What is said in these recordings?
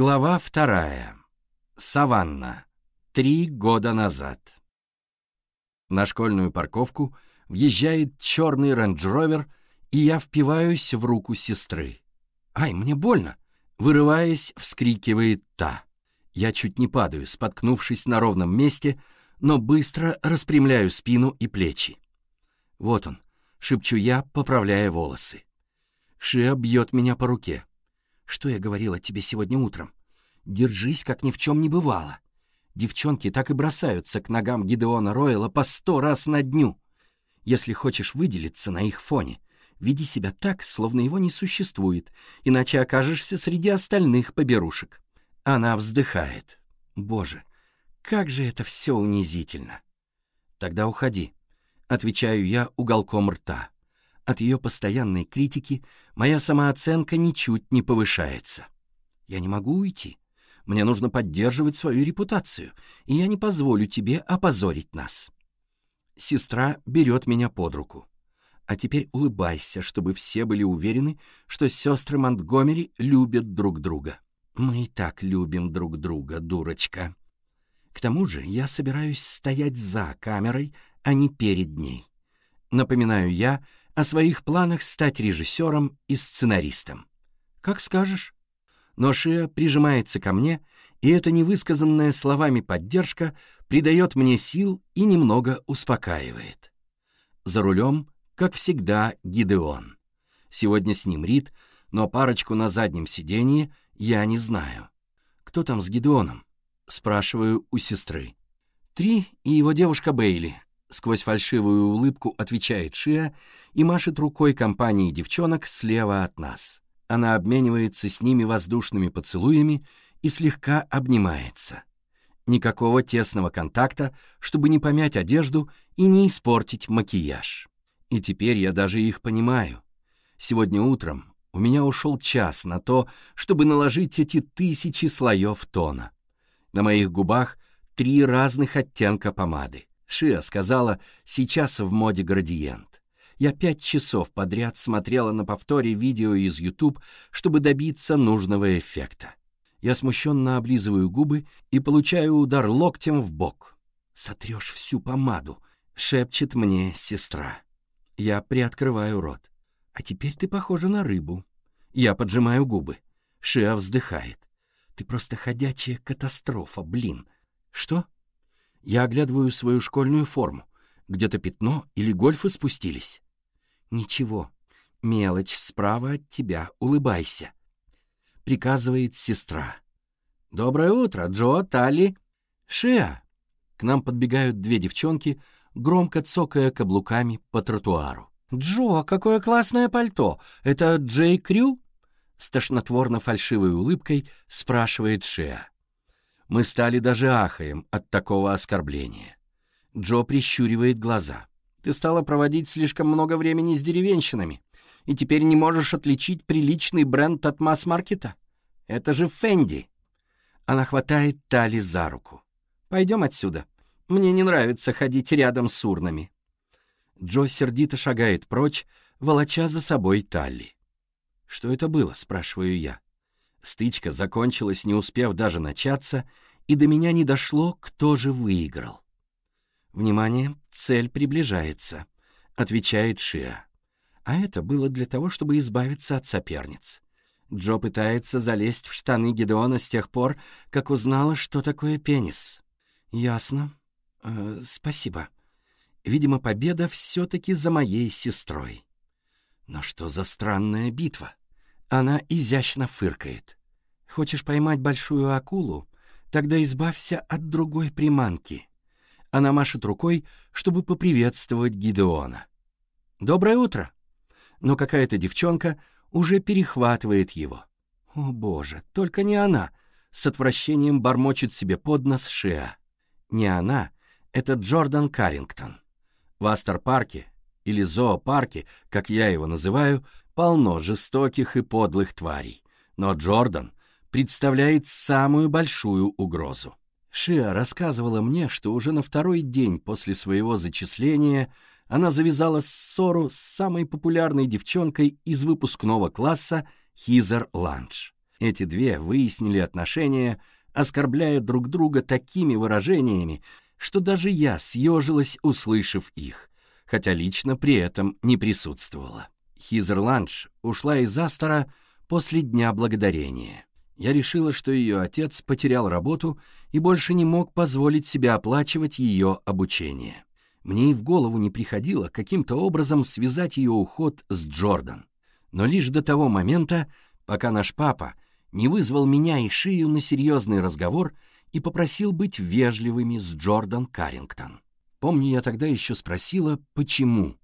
Глава вторая. Саванна. Три года назад. На школьную парковку въезжает черный Range Rover, и я впиваюсь в руку сестры. «Ай, мне больно!» — вырываясь, вскрикивает та. Я чуть не падаю, споткнувшись на ровном месте, но быстро распрямляю спину и плечи. «Вот он», — шепчу я, поправляя волосы. Шиа бьет меня по руке — что я говорила тебе сегодня утром? Держись, как ни в чем не бывало. Девчонки так и бросаются к ногам Гидеона Ройла по сто раз на дню. Если хочешь выделиться на их фоне, веди себя так, словно его не существует, иначе окажешься среди остальных поберушек. Она вздыхает. Боже, как же это все унизительно. Тогда уходи. Отвечаю я уголком рта. От ее постоянной критики моя самооценка ничуть не повышается. Я не могу уйти. Мне нужно поддерживать свою репутацию, и я не позволю тебе опозорить нас. Сестра берет меня под руку. А теперь улыбайся, чтобы все были уверены, что сестры Монтгомери любят друг друга. Мы и так любим друг друга, дурочка. К тому же я собираюсь стоять за камерой, а не перед ней. Напоминаю я, о своих планах стать режиссером и сценаристом. «Как скажешь». Но Шия прижимается ко мне, и эта невысказанная словами поддержка придает мне сил и немного успокаивает. За рулем, как всегда, Гидеон. Сегодня с ним Рид, но парочку на заднем сидении я не знаю. «Кто там с Гидеоном?» — спрашиваю у сестры. «Три и его девушка Бейли», Сквозь фальшивую улыбку отвечает Шиа и машет рукой компании девчонок слева от нас. Она обменивается с ними воздушными поцелуями и слегка обнимается. Никакого тесного контакта, чтобы не помять одежду и не испортить макияж. И теперь я даже их понимаю. Сегодня утром у меня ушел час на то, чтобы наложить эти тысячи слоев тона. На моих губах три разных оттенка помады. Шия сказала, сейчас в моде градиент. Я пять часов подряд смотрела на повторе видео из YouTube, чтобы добиться нужного эффекта. Я смущенно облизываю губы и получаю удар локтем в бок. «Сотрешь всю помаду», — шепчет мне сестра. Я приоткрываю рот. «А теперь ты похожа на рыбу». Я поджимаю губы. Шиа вздыхает. «Ты просто ходячая катастрофа, блин». «Что?» Я оглядываю свою школьную форму. Где-то пятно или гольфы спустились. Ничего. Мелочь справа от тебя. Улыбайся. Приказывает сестра. Доброе утро, Джо, Тали. Шиа. К нам подбегают две девчонки, громко цокая каблуками по тротуару. «Джо, какое классное пальто! Это Джей Крю?» С тошнотворно фальшивой улыбкой спрашивает Шиа. Мы стали даже ахаем от такого оскорбления. Джо прищуривает глаза. «Ты стала проводить слишком много времени с деревенщинами, и теперь не можешь отличить приличный бренд от масс-маркета? Это же Фенди!» Она хватает Тали за руку. «Пойдем отсюда. Мне не нравится ходить рядом с урнами». Джо сердито шагает прочь, волоча за собой Талли. «Что это было?» — спрашиваю я. Стычка закончилась, не успев даже начаться, и до меня не дошло, кто же выиграл. «Внимание, цель приближается», — отвечает Шиа. А это было для того, чтобы избавиться от соперниц. Джо пытается залезть в штаны Гедеона с тех пор, как узнала, что такое пенис. «Ясно. Э, спасибо. Видимо, победа все-таки за моей сестрой». Но что за странная битва? Она изящно фыркает. «Хочешь поймать большую акулу? Тогда избавься от другой приманки». Она машет рукой, чтобы поприветствовать Гидеона. «Доброе утро!» Но какая-то девчонка уже перехватывает его. «О, боже, только не она!» С отвращением бормочет себе под нос Шиа. Не она, это Джордан Каррингтон. В Астер-парке, или зоопарке, как я его называю, — полно жестоких и подлых тварей, но Джордан представляет самую большую угрозу. Шиа рассказывала мне, что уже на второй день после своего зачисления она завязала ссору с самой популярной девчонкой из выпускного класса Хизер Ланч. Эти две выяснили отношения, оскорбляя друг друга такими выражениями, что даже я съежилась, услышав их, хотя лично при этом не присутствовала. Хизер Хизерландж ушла из Астора после Дня Благодарения. Я решила, что ее отец потерял работу и больше не мог позволить себе оплачивать ее обучение. Мне и в голову не приходило каким-то образом связать ее уход с Джордан. Но лишь до того момента, пока наш папа не вызвал меня и Шию на серьезный разговор и попросил быть вежливыми с Джордан Каррингтон. Помню, я тогда еще спросила, почему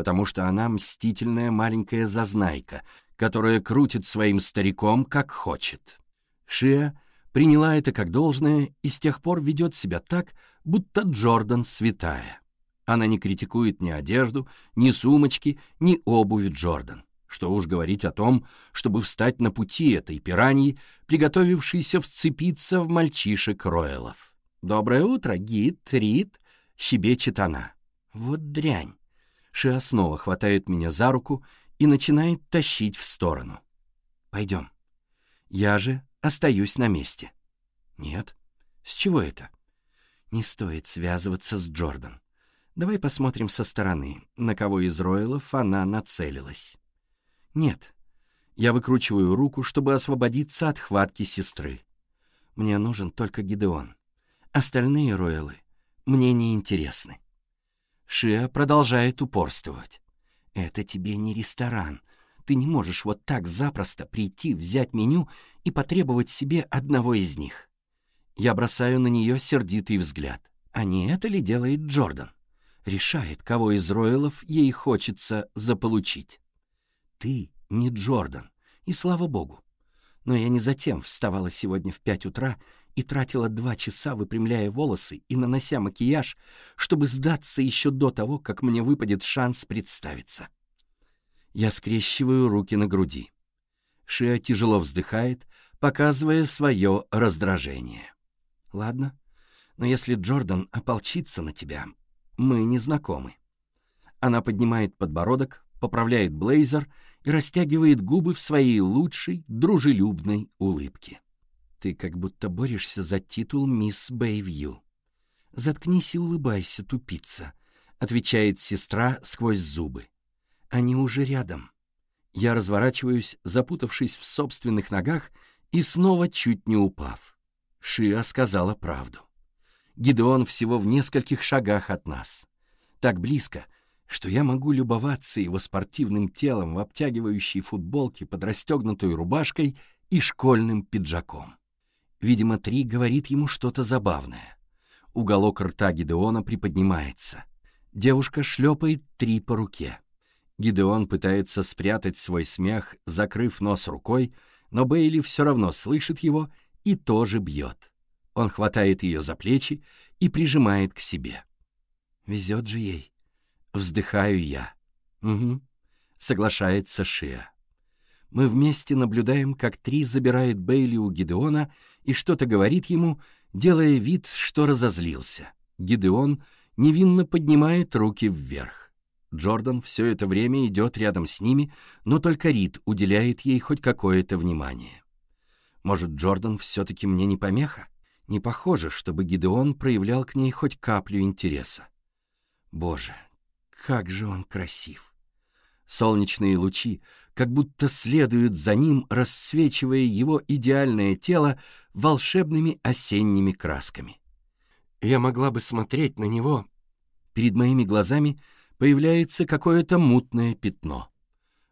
потому что она мстительная маленькая зазнайка, которая крутит своим стариком как хочет. Шия приняла это как должное и с тех пор ведет себя так, будто Джордан святая. Она не критикует ни одежду, ни сумочки, ни обуви Джордан. Что уж говорить о том, чтобы встать на пути этой пираньи, приготовившейся вцепиться в мальчишек Роэлов. «Доброе утро, гид, Рид!» — щебечет она. «Вот дрянь! Шиа снова хватает меня за руку и начинает тащить в сторону. «Пойдем». Я же остаюсь на месте. «Нет. С чего это?» «Не стоит связываться с Джордан. Давай посмотрим со стороны, на кого из Ройлов она нацелилась». «Нет». Я выкручиваю руку, чтобы освободиться от хватки сестры. Мне нужен только Гидеон. Остальные Ройлы мне не интересны. Шиа продолжает упорствовать. «Это тебе не ресторан. Ты не можешь вот так запросто прийти, взять меню и потребовать себе одного из них». Я бросаю на нее сердитый взгляд. А не это ли делает Джордан? Решает, кого из Ройлов ей хочется заполучить. Ты не Джордан, и слава богу. Но я не затем вставала сегодня в пять утра и тратила два часа, выпрямляя волосы и нанося макияж, чтобы сдаться еще до того, как мне выпадет шанс представиться. Я скрещиваю руки на груди. Шея тяжело вздыхает, показывая свое раздражение. «Ладно, но если Джордан ополчится на тебя, мы не знакомы». Она поднимает подбородок, поправляет блейзер и растягивает губы в своей лучшей, дружелюбной улыбке. Ты как будто борешься за титул мисс Бэйвью. Заткнись и улыбайся, тупица, отвечает сестра сквозь зубы. Они уже рядом. Я разворачиваюсь, запутавшись в собственных ногах и снова чуть не упав. Шиа сказала правду. Гидеон всего в нескольких шагах от нас. Так близко, что я могу любоваться его спортивным телом в обтягивающей футболке под расстегнутой рубашкой и школьным пиджаком. Видимо, Три говорит ему что-то забавное. Уголок рта Гидеона приподнимается. Девушка шлепает Три по руке. Гидеон пытается спрятать свой смех, закрыв нос рукой, но Бейли все равно слышит его и тоже бьет. Он хватает ее за плечи и прижимает к себе. «Везет же ей!» Вздыхаю я. «Угу», — соглашается Шиа. Мы вместе наблюдаем, как Три забирает Бейли у Гидеона и что-то говорит ему, делая вид, что разозлился. Гидеон невинно поднимает руки вверх. Джордан все это время идет рядом с ними, но только Рид уделяет ей хоть какое-то внимание. Может, Джордан все-таки мне не помеха? Не похоже, чтобы Гидеон проявлял к ней хоть каплю интереса. Боже, как же он красив! Солнечные лучи, как будто следуют за ним, рассвечивая его идеальное тело волшебными осенними красками. Я могла бы смотреть на него. Перед моими глазами появляется какое-то мутное пятно.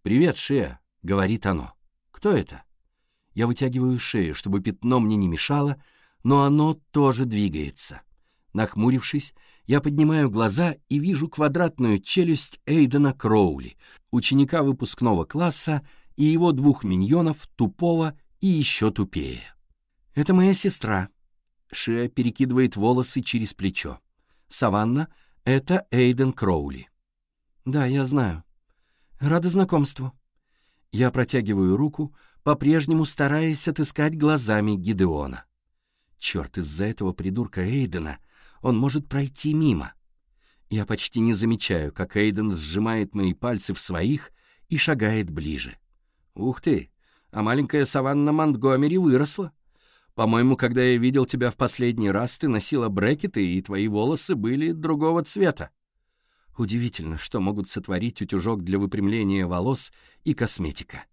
«Привет, Шея», — говорит оно. «Кто это?» Я вытягиваю шею, чтобы пятно мне не мешало, но оно тоже двигается. Нахмурившись, я поднимаю глаза и вижу квадратную челюсть Эйдена Кроули, ученика выпускного класса и его двух миньонов, тупого и еще тупее. «Это моя сестра». Шиа перекидывает волосы через плечо. «Саванна, это Эйден Кроули». «Да, я знаю. Рада знакомству». Я протягиваю руку, по-прежнему стараясь отыскать глазами Гидеона. Черт, из-за этого придурка Эйдена — он может пройти мимо. Я почти не замечаю, как Эйден сжимает мои пальцы в своих и шагает ближе. «Ух ты! А маленькая саванна Монтгомери выросла!» По-моему, когда я видел тебя в последний раз, ты носила брекеты, и твои волосы были другого цвета. Удивительно, что могут сотворить утюжок для выпрямления волос и косметика.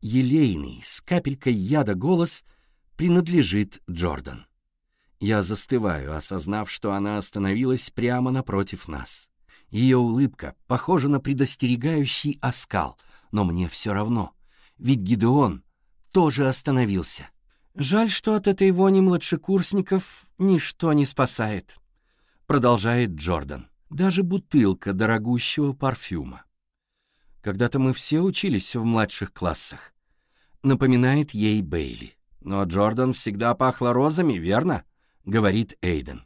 Елейный, с капелькой яда голос принадлежит Джордан. Я застываю, осознав, что она остановилась прямо напротив нас. Ее улыбка похожа на предостерегающий оскал, но мне все равно, ведь Гидеон тоже остановился. «Жаль, что от этой вони младшекурсников ничто не спасает», — продолжает Джордан. «Даже бутылка дорогущего парфюма. Когда-то мы все учились в младших классах», — напоминает ей Бейли. «Но Джордан всегда пахло розами, верно?» говорит Эйден.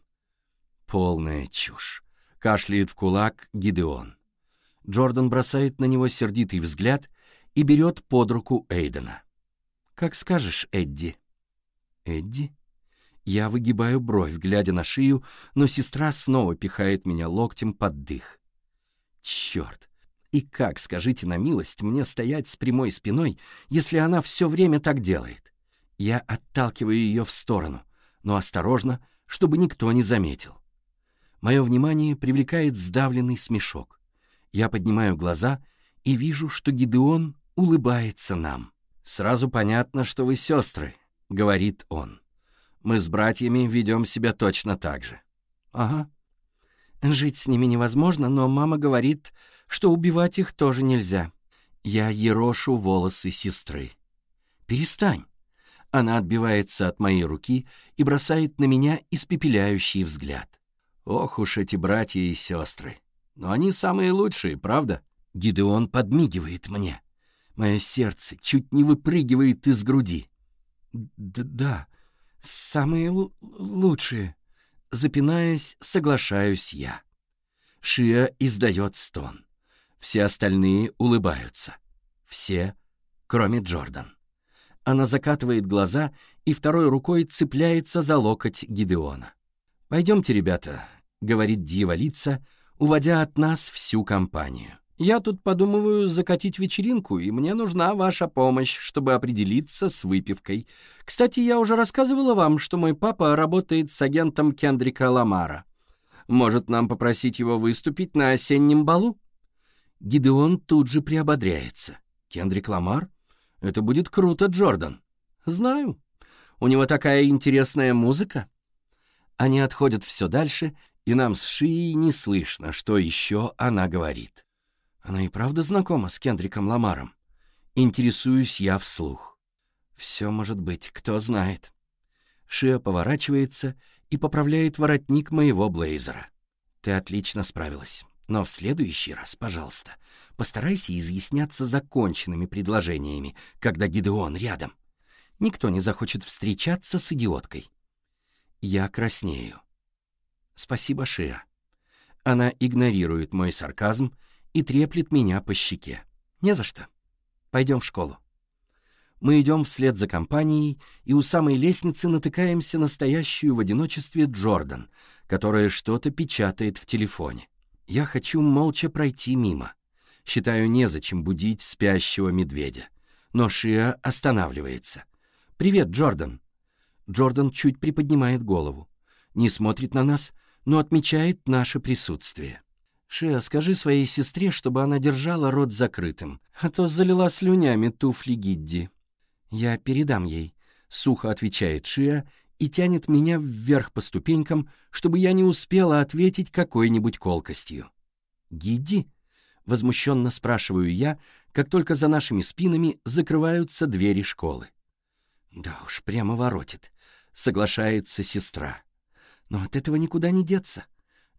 Полная чушь. Кашляет в кулак Гидеон. Джордан бросает на него сердитый взгляд и берет под руку Эйдена. «Как скажешь, Эдди». «Эдди?» Я выгибаю бровь, глядя на шею, но сестра снова пихает меня локтем под дых. «Черт! И как, скажите на милость, мне стоять с прямой спиной, если она все время так делает? Я отталкиваю ее в сторону, но осторожно, чтобы никто не заметил. Мое внимание привлекает сдавленный смешок. Я поднимаю глаза и вижу, что Гидеон улыбается нам. «Сразу понятно, что вы сестры», — говорит он. «Мы с братьями ведем себя точно так же». «Ага». «Жить с ними невозможно, но мама говорит, что убивать их тоже нельзя». Я ерошу волосы сестры. «Перестань. Она отбивается от моей руки и бросает на меня испепеляющий взгляд. Ох уж эти братья и сестры. Но они самые лучшие, правда? Гидеон подмигивает мне. Мое сердце чуть не выпрыгивает из груди. Д «Да, самые лучшие». Запинаясь, соглашаюсь я. Шия издает стон. Все остальные улыбаются. Все, кроме Джордан. Она закатывает глаза и второй рукой цепляется за локоть Гидеона. «Пойдемте, ребята», — говорит дьяволица, уводя от нас всю компанию. «Я тут подумываю закатить вечеринку, и мне нужна ваша помощь, чтобы определиться с выпивкой. Кстати, я уже рассказывала вам, что мой папа работает с агентом Кендрика Ламара. Может, нам попросить его выступить на осеннем балу?» Гидеон тут же приободряется. «Кендрик Ламар? Это будет круто, Джордан. Знаю. У него такая интересная музыка. Они отходят все дальше, и нам с Шией не слышно, что еще она говорит. Она и правда знакома с Кендриком Ламаром. Интересуюсь я вслух. Все может быть, кто знает. Шия поворачивается и поправляет воротник моего блейзера. Ты отлично справилась. Но в следующий раз, пожалуйста, постарайся изъясняться законченными предложениями, когда Гидеон рядом. Никто не захочет встречаться с идиоткой. Я краснею. Спасибо, Шиа. Она игнорирует мой сарказм и треплет меня по щеке. Не за что. Пойдем в школу. Мы идем вслед за компанией и у самой лестницы натыкаемся на стоящую в одиночестве Джордан, которая что-то печатает в телефоне. Я хочу молча пройти мимо. Считаю, незачем будить спящего медведя. Но Шиа останавливается. «Привет, Джордан!» Джордан чуть приподнимает голову. Не смотрит на нас, но отмечает наше присутствие. «Шиа, скажи своей сестре, чтобы она держала рот закрытым, а то залила слюнями туфли Гидди». «Я передам ей», — сухо отвечает Шиа и тянет меня вверх по ступенькам, чтобы я не успела ответить какой-нибудь колкостью. «Гиди?» — возмущенно спрашиваю я, как только за нашими спинами закрываются двери школы. «Да уж, прямо воротит», — соглашается сестра. «Но от этого никуда не деться.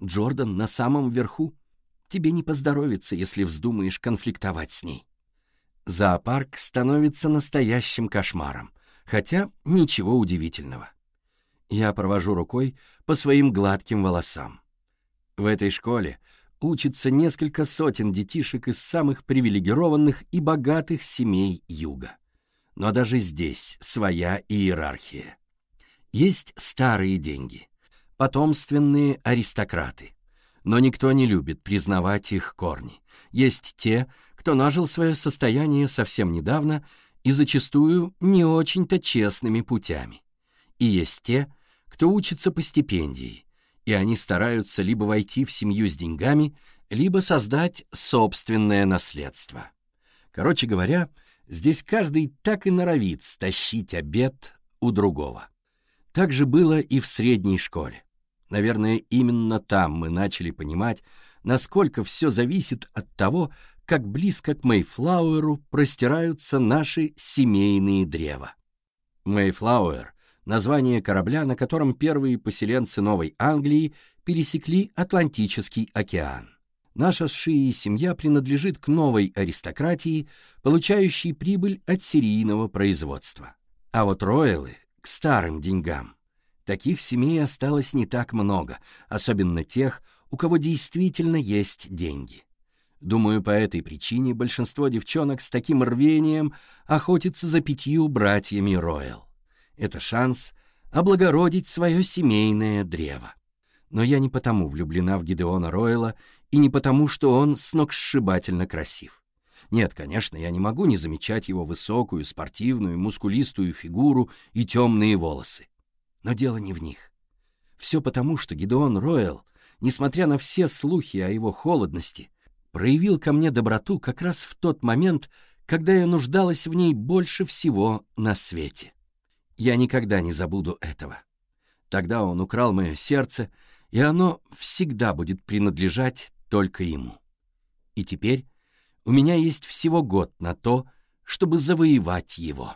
Джордан на самом верху. Тебе не поздоровится, если вздумаешь конфликтовать с ней». Зоопарк становится настоящим кошмаром, хотя ничего удивительного. Я провожу рукой по своим гладким волосам. В этой школе учатся несколько сотен детишек из самых привилегированных и богатых семей Юга. Но даже здесь своя иерархия. Есть старые деньги, потомственные аристократы. Но никто не любит признавать их корни. Есть те, кто нажил свое состояние совсем недавно и зачастую не очень-то честными путями. И есть те, кто учится по стипендии, и они стараются либо войти в семью с деньгами, либо создать собственное наследство. Короче говоря, здесь каждый так и норовит стащить обед у другого. Так же было и в средней школе. Наверное, именно там мы начали понимать, насколько все зависит от того, как близко к Мейфлауэру простираются наши семейные древа. Мейфлауэр название корабля, на котором первые поселенцы Новой Англии пересекли Атлантический океан. Наша с семья принадлежит к новой аристократии, получающей прибыль от серийного производства. А вот роялы — к старым деньгам. Таких семей осталось не так много, особенно тех, у кого действительно есть деньги. Думаю, по этой причине большинство девчонок с таким рвением охотятся за пятью братьями Ройл. Это шанс облагородить свое семейное древо. Но я не потому влюблена в Гидеона Ройла и не потому, что он сногсшибательно красив. Нет, конечно, я не могу не замечать его высокую, спортивную, мускулистую фигуру и темные волосы. Но дело не в них. Все потому, что Гидеон Ройл, несмотря на все слухи о его холодности, проявил ко мне доброту как раз в тот момент, когда я нуждалась в ней больше всего на свете. Я никогда не забуду этого. Тогда он украл мое сердце, и оно всегда будет принадлежать только ему. И теперь у меня есть всего год на то, чтобы завоевать его.